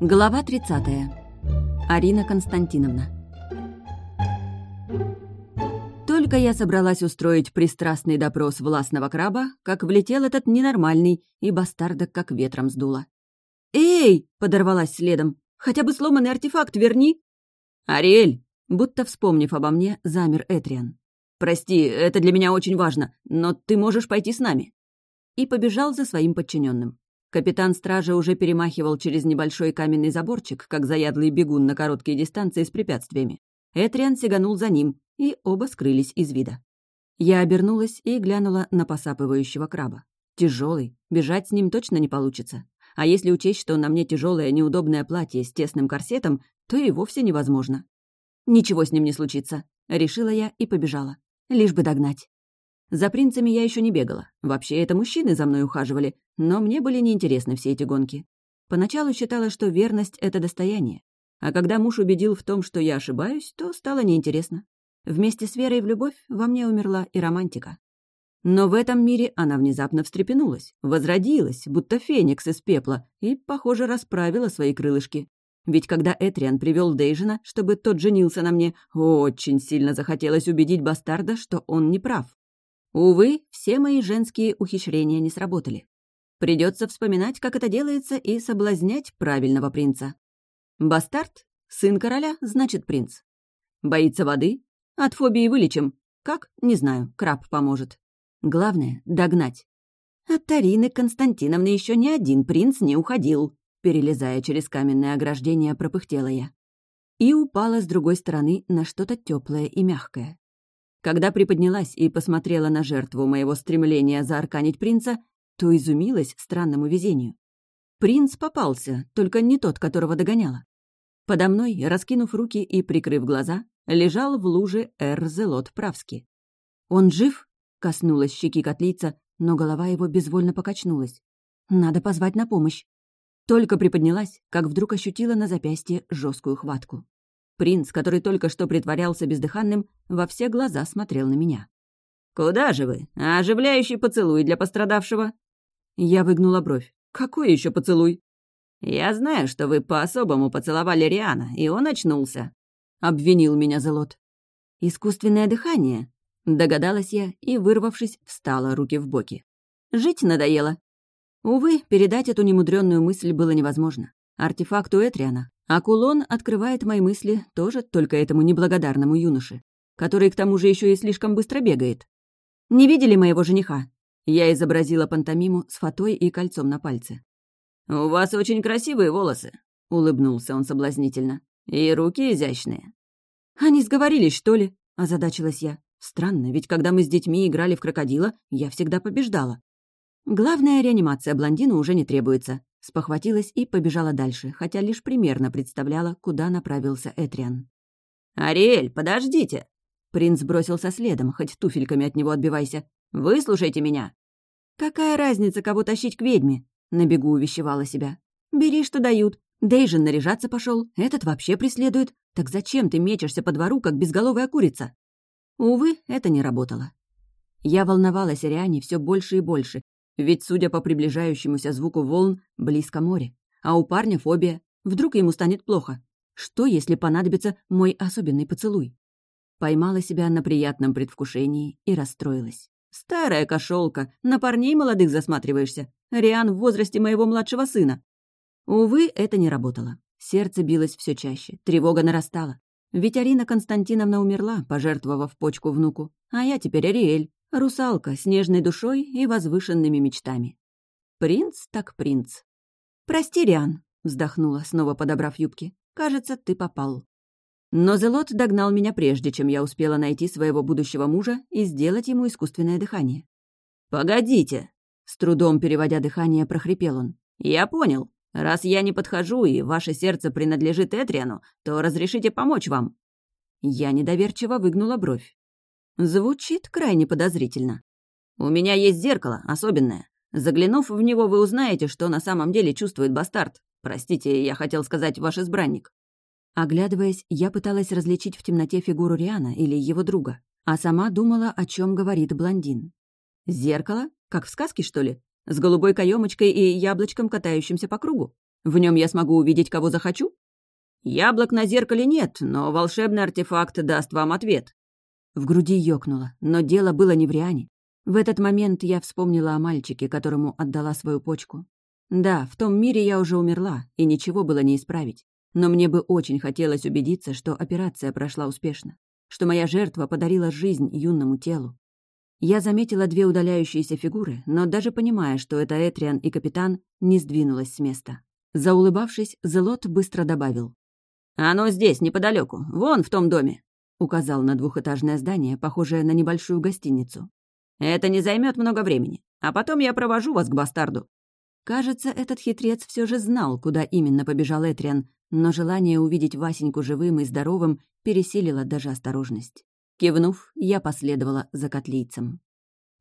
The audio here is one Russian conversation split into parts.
Глава 30. Арина Константиновна. Только я собралась устроить пристрастный допрос властного краба, как влетел этот ненормальный, и бастарда как ветром сдуло. «Эй!» — подорвалась следом. «Хотя бы сломанный артефакт верни!» «Ариэль!» — будто вспомнив обо мне, замер Этриан. «Прости, это для меня очень важно, но ты можешь пойти с нами!» И побежал за своим подчиненным. Капитан стражи уже перемахивал через небольшой каменный заборчик, как заядлый бегун на короткие дистанции с препятствиями. Этриан сиганул за ним, и оба скрылись из вида. Я обернулась и глянула на посапывающего краба. Тяжелый, бежать с ним точно не получится. А если учесть, что на мне тяжелое неудобное платье с тесным корсетом, то и вовсе невозможно. Ничего с ним не случится, решила я и побежала. Лишь бы догнать. За принцами я еще не бегала. Вообще, это мужчины за мной ухаживали, но мне были неинтересны все эти гонки. Поначалу считала, что верность — это достояние. А когда муж убедил в том, что я ошибаюсь, то стало неинтересно. Вместе с верой в любовь во мне умерла и романтика. Но в этом мире она внезапно встрепенулась, возродилась, будто феникс из пепла, и, похоже, расправила свои крылышки. Ведь когда Этриан привел Дейжина, чтобы тот женился на мне, очень сильно захотелось убедить бастарда, что он не прав. Увы, все мои женские ухищрения не сработали. Придется вспоминать, как это делается, и соблазнять правильного принца. Бастард? Сын короля, значит принц. Боится воды? От фобии вылечим. Как? Не знаю, краб поможет. Главное — догнать. От Тарины Константиновны еще ни один принц не уходил. Перелезая через каменное ограждение, пропыхтела я. И упала с другой стороны на что-то теплое и мягкое. Когда приподнялась и посмотрела на жертву моего стремления заарканить принца, то изумилась странному везению. Принц попался, только не тот, которого догоняла. Подо мной, раскинув руки и прикрыв глаза, лежал в луже Эрзелот Правски. «Он жив?» — коснулась щеки котлица, но голова его безвольно покачнулась. «Надо позвать на помощь». Только приподнялась, как вдруг ощутила на запястье жесткую хватку. Принц, который только что притворялся бездыханным, во все глаза смотрел на меня. «Куда же вы? Оживляющий поцелуй для пострадавшего?» Я выгнула бровь. «Какой еще поцелуй?» «Я знаю, что вы по-особому поцеловали Риана, и он очнулся», — обвинил меня Зелот. «Искусственное дыхание», — догадалась я и, вырвавшись, встала руки в боки. «Жить надоело». Увы, передать эту немудренную мысль было невозможно. Артефакт у Этриана, а кулон открывает мои мысли тоже только этому неблагодарному юноше, который к тому же еще и слишком быстро бегает. «Не видели моего жениха?» Я изобразила пантомиму с фатой и кольцом на пальце. «У вас очень красивые волосы», — улыбнулся он соблазнительно. «И руки изящные». «Они сговорились, что ли?» — озадачилась я. «Странно, ведь когда мы с детьми играли в крокодила, я всегда побеждала». Главная реанимация блондину уже не требуется. Спохватилась и побежала дальше, хотя лишь примерно представляла, куда направился Этриан. «Ариэль, подождите!» Принц бросился следом, хоть туфельками от него отбивайся. «Выслушайте меня!» «Какая разница, кого тащить к ведьме?» На бегу увещевала себя. «Бери, что дают. Дейжин наряжаться пошел, этот вообще преследует. Так зачем ты мечешься по двору, как безголовая курица?» Увы, это не работало. Я волновалась о Риане все больше и больше, ведь, судя по приближающемуся звуку волн, близко море. А у парня фобия. Вдруг ему станет плохо. Что, если понадобится мой особенный поцелуй? Поймала себя на приятном предвкушении и расстроилась. «Старая кошелка, на парней молодых засматриваешься. Риан в возрасте моего младшего сына». Увы, это не работало. Сердце билось все чаще, тревога нарастала. Ведь Арина Константиновна умерла, пожертвовав почку внуку. А я теперь Ариэль, Русалка с нежной душой и возвышенными мечтами. Принц так принц. «Прости, Риан», — вздохнула, снова подобрав юбки. «Кажется, ты попал». Но Зелот догнал меня прежде, чем я успела найти своего будущего мужа и сделать ему искусственное дыхание. «Погодите!» — с трудом переводя дыхание, прохрипел он. «Я понял. Раз я не подхожу и ваше сердце принадлежит Этриану, то разрешите помочь вам». Я недоверчиво выгнула бровь. Звучит крайне подозрительно. «У меня есть зеркало, особенное. Заглянув в него, вы узнаете, что на самом деле чувствует бастард. Простите, я хотел сказать ваш избранник». Оглядываясь, я пыталась различить в темноте фигуру Риана или его друга, а сама думала, о чем говорит блондин. «Зеркало? Как в сказке, что ли? С голубой каемочкой и яблочком, катающимся по кругу? В нем я смогу увидеть, кого захочу? Яблок на зеркале нет, но волшебный артефакт даст вам ответ. В груди ёкнуло, но дело было не в Риане. В этот момент я вспомнила о мальчике, которому отдала свою почку. Да, в том мире я уже умерла, и ничего было не исправить. Но мне бы очень хотелось убедиться, что операция прошла успешно, что моя жертва подарила жизнь юному телу. Я заметила две удаляющиеся фигуры, но даже понимая, что это Этриан и капитан, не сдвинулась с места. Заулыбавшись, Зелот быстро добавил. «Оно здесь, неподалеку, вон в том доме», — указал на двухэтажное здание, похожее на небольшую гостиницу. «Это не займет много времени, а потом я провожу вас к бастарду». Кажется, этот хитрец все же знал, куда именно побежал Этриан, но желание увидеть Васеньку живым и здоровым пересилило даже осторожность. Кивнув, я последовала за котлийцем.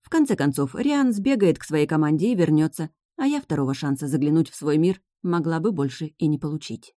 В конце концов, Риан сбегает к своей команде и вернется, а я второго шанса заглянуть в свой мир могла бы больше и не получить.